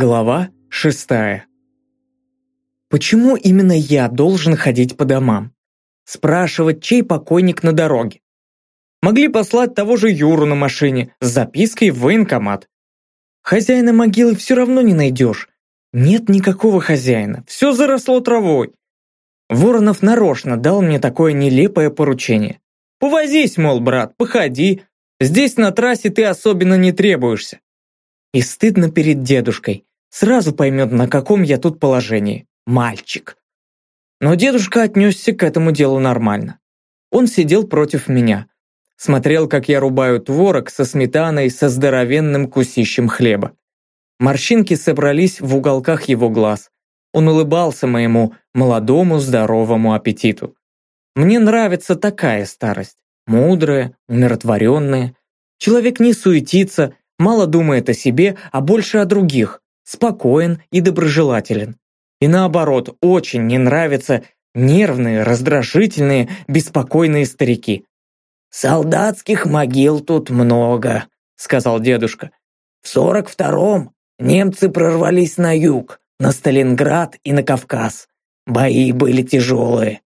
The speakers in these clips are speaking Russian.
Глава шестая. Почему именно я должен ходить по домам? Спрашивать, чей покойник на дороге? Могли послать того же Юру на машине с запиской в военкомат. Хозяина могилы все равно не найдешь. Нет никакого хозяина, все заросло травой. Воронов нарочно дал мне такое нелепое поручение. Повозись, мол, брат, походи. Здесь на трассе ты особенно не требуешься. И стыдно перед дедушкой. Сразу поймет, на каком я тут положении. Мальчик. Но дедушка отнесся к этому делу нормально. Он сидел против меня. Смотрел, как я рубаю творог со сметаной со здоровенным кусищем хлеба. Морщинки собрались в уголках его глаз. Он улыбался моему молодому здоровому аппетиту. Мне нравится такая старость. Мудрая, умиротворенная. Человек не суетится, мало думает о себе, а больше о других, спокоен и доброжелателен. И наоборот, очень не нравятся нервные, раздражительные, беспокойные старики. «Солдатских могил тут много», — сказал дедушка. «В сорок втором немцы прорвались на юг, на Сталинград и на Кавказ. Бои были тяжелые.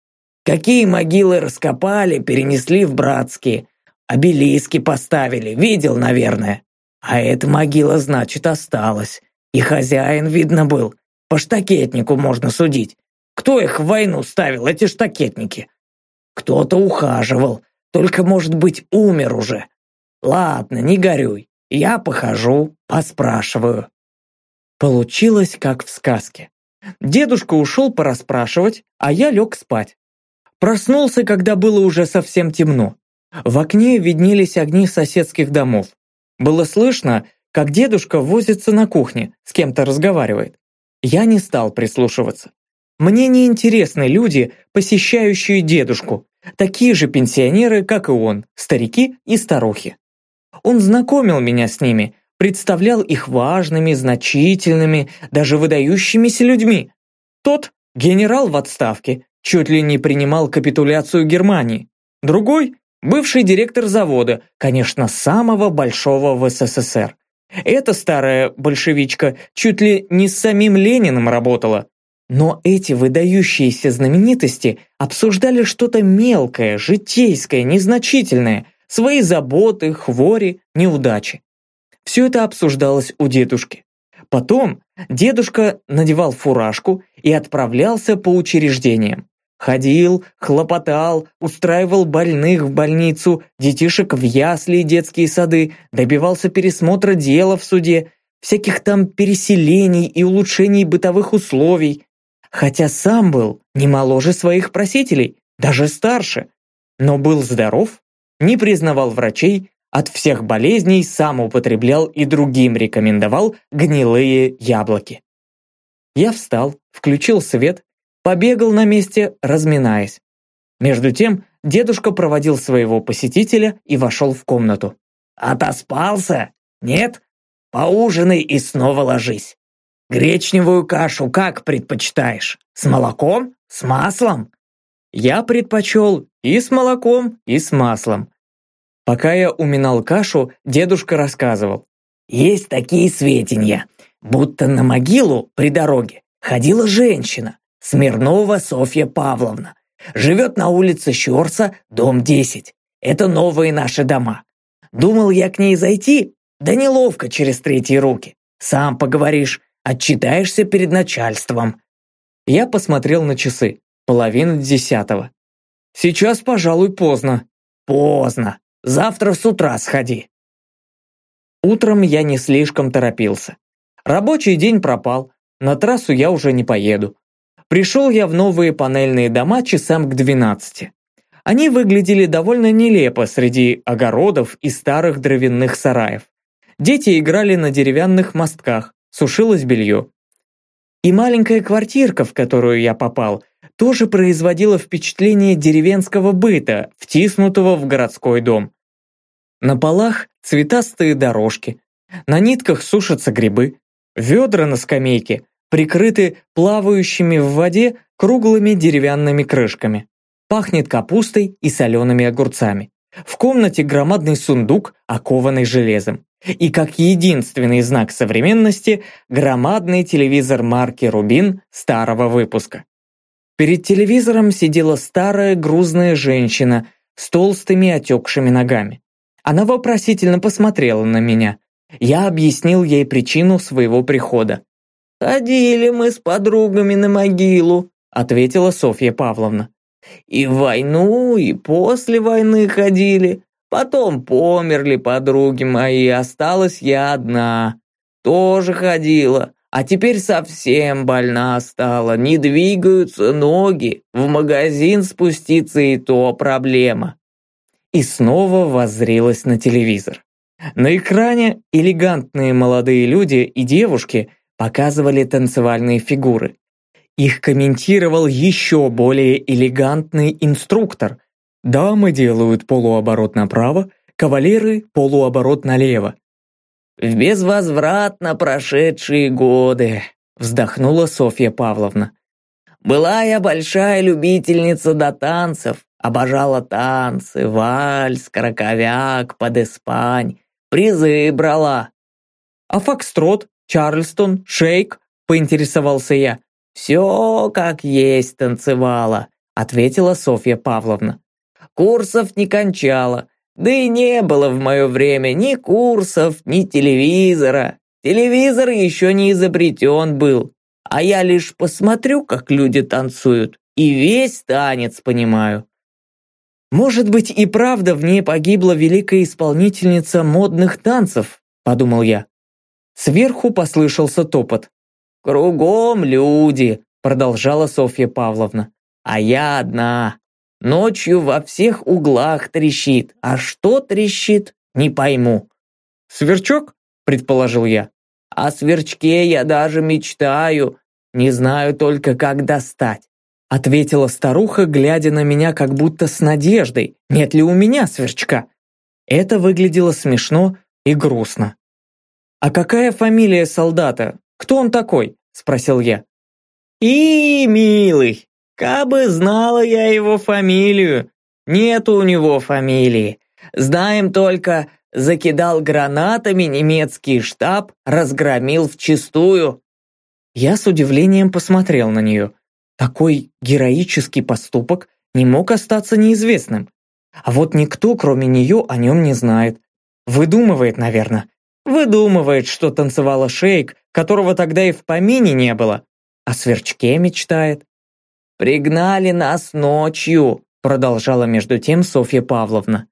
Какие могилы раскопали, перенесли в братские. Обелиски поставили, видел, наверное. А эта могила, значит, осталась. И хозяин, видно, был. По штакетнику можно судить. Кто их в войну ставил, эти штакетники? Кто-то ухаживал, только, может быть, умер уже. Ладно, не горюй. Я похожу, поспрашиваю. Получилось, как в сказке. Дедушка ушел порасспрашивать, а я лег спать. Проснулся, когда было уже совсем темно. В окне виднелись огни соседских домов. Было слышно, как дедушка возится на кухне, с кем-то разговаривает. Я не стал прислушиваться. Мне не интересны люди, посещающие дедушку, такие же пенсионеры, как и он, старики и старухи. Он знакомил меня с ними, представлял их важными, значительными, даже выдающимися людьми. Тот – генерал в отставке, чуть ли не принимал капитуляцию Германии. Другой Бывший директор завода, конечно, самого большого в СССР. Эта старая большевичка чуть ли не с самим Лениным работала. Но эти выдающиеся знаменитости обсуждали что-то мелкое, житейское, незначительное, свои заботы, хвори, неудачи. Все это обсуждалось у дедушки. Потом дедушка надевал фуражку и отправлялся по учреждениям. Ходил, хлопотал, устраивал больных в больницу, детишек в ясли и детские сады, добивался пересмотра дела в суде, всяких там переселений и улучшений бытовых условий. Хотя сам был не моложе своих просителей, даже старше, но был здоров, не признавал врачей, от всех болезней сам употреблял и другим рекомендовал гнилые яблоки. Я встал, включил свет побегал на месте, разминаясь. Между тем дедушка проводил своего посетителя и вошел в комнату. «Отоспался? Нет? Поужинай и снова ложись. Гречневую кашу как предпочитаешь? С молоком? С маслом?» Я предпочел и с молоком, и с маслом. Пока я уминал кашу, дедушка рассказывал. «Есть такие сведения, будто на могилу при дороге ходила женщина, Смирнова Софья Павловна. Живет на улице Щорса, дом 10. Это новые наши дома. Думал я к ней зайти, да неловко через третьи руки. Сам поговоришь, отчитаешься перед начальством. Я посмотрел на часы. Половина десятого. Сейчас, пожалуй, поздно. Поздно. Завтра с утра сходи. Утром я не слишком торопился. Рабочий день пропал, на трассу я уже не поеду. Пришел я в новые панельные дома часам к 12. Они выглядели довольно нелепо среди огородов и старых дровяных сараев. Дети играли на деревянных мостках, сушилось белье. И маленькая квартирка, в которую я попал, тоже производила впечатление деревенского быта, втиснутого в городской дом. На полах цветастые дорожки, на нитках сушатся грибы, ведра на скамейке, прикрыты плавающими в воде круглыми деревянными крышками. Пахнет капустой и солеными огурцами. В комнате громадный сундук, окованный железом. И как единственный знак современности – громадный телевизор марки «Рубин» старого выпуска. Перед телевизором сидела старая грузная женщина с толстыми отекшими ногами. Она вопросительно посмотрела на меня. Я объяснил ей причину своего прихода. «Ходили мы с подругами на могилу», — ответила Софья Павловна. «И в войну, и после войны ходили. Потом померли подруги мои, осталась я одна. Тоже ходила, а теперь совсем больна стала, не двигаются ноги, в магазин спуститься и то проблема». И снова воззрилась на телевизор. На экране элегантные молодые люди и девушки показывали танцевальные фигуры. Их комментировал еще более элегантный инструктор. Дамы делают полуоборот направо, кавалеры – полуоборот налево. «В безвозвратно прошедшие годы», – вздохнула Софья Павловна. «Была я большая любительница до танцев, обожала танцы, вальс, краковяк, подеспань, призы брала». «А фокстрот, Чарльстон, шейк?» – поинтересовался я. «Все как есть танцевала», – ответила Софья Павловна. «Курсов не кончала, да и не было в мое время ни курсов, ни телевизора. Телевизор еще не изобретен был, а я лишь посмотрю, как люди танцуют, и весь танец понимаю». «Может быть, и правда в ней погибла великая исполнительница модных танцев», – подумал я. Сверху послышался топот. «Кругом люди», — продолжала Софья Павловна. «А я одна. Ночью во всех углах трещит. А что трещит, не пойму». «Сверчок?» — предположил я. «О сверчке я даже мечтаю. Не знаю только, как достать». Ответила старуха, глядя на меня как будто с надеждой, нет ли у меня сверчка. Это выглядело смешно и грустно. «А какая фамилия солдата? Кто он такой?» – спросил я. «И, милый, кабы знала я его фамилию. Нет у него фамилии. Знаем только, закидал гранатами немецкий штаб, разгромил вчистую». Я с удивлением посмотрел на нее. Такой героический поступок не мог остаться неизвестным. А вот никто, кроме нее, о нем не знает. Выдумывает, наверное. Выдумывает, что танцевала шейк, которого тогда и в помине не было. О сверчке мечтает. «Пригнали нас ночью», продолжала между тем Софья Павловна.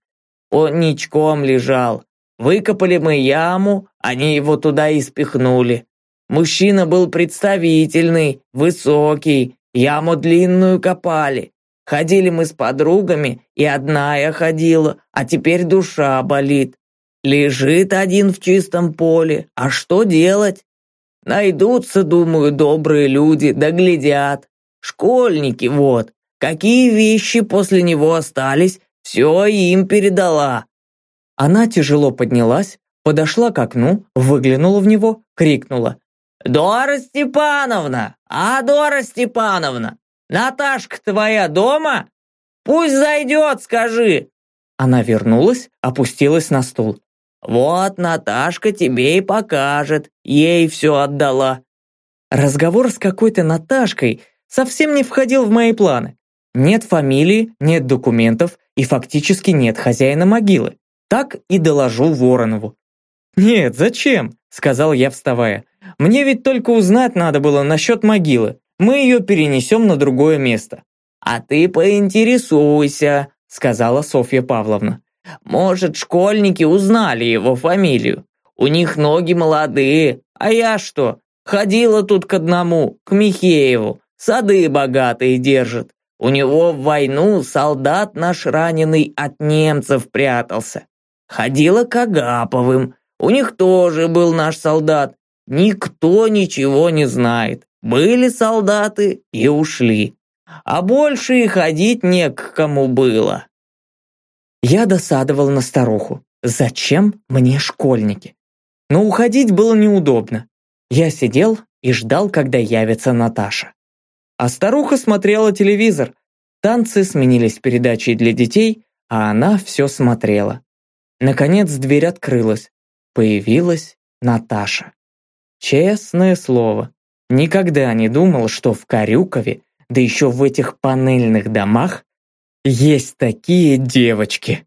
«Он ничком лежал. Выкопали мы яму, они его туда и спихнули. Мужчина был представительный, высокий, яму длинную копали. Ходили мы с подругами, и одна я ходила, а теперь душа болит. Лежит один в чистом поле, а что делать? Найдутся, думаю, добрые люди, доглядят. Школьники вот, какие вещи после него остались, все им передала. Она тяжело поднялась, подошла к окну, выглянула в него, крикнула. «Дора Степановна! А, Дора Степановна! Наташка твоя дома? Пусть зайдет, скажи!» Она вернулась, опустилась на стул. «Вот Наташка тебе и покажет, ей все отдала». Разговор с какой-то Наташкой совсем не входил в мои планы. Нет фамилии, нет документов и фактически нет хозяина могилы. Так и доложу Воронову. «Нет, зачем?» – сказал я, вставая. «Мне ведь только узнать надо было насчет могилы. Мы ее перенесем на другое место». «А ты поинтересуйся», – сказала Софья Павловна. Может, школьники узнали его фамилию. У них ноги молодые, а я что? Ходила тут к одному, к Михееву, сады богатые держит. У него в войну солдат наш раненый от немцев прятался. Ходила к Агаповым, у них тоже был наш солдат. Никто ничего не знает. Были солдаты и ушли. А больше и ходить не к кому было. Я досадовал на старуху. Зачем мне школьники? Но уходить было неудобно. Я сидел и ждал, когда явится Наташа. А старуха смотрела телевизор. Танцы сменились передачей для детей, а она все смотрела. Наконец дверь открылась. Появилась Наташа. Честное слово, никогда не думал, что в Карюкове, да еще в этих панельных домах, есть такие девочки.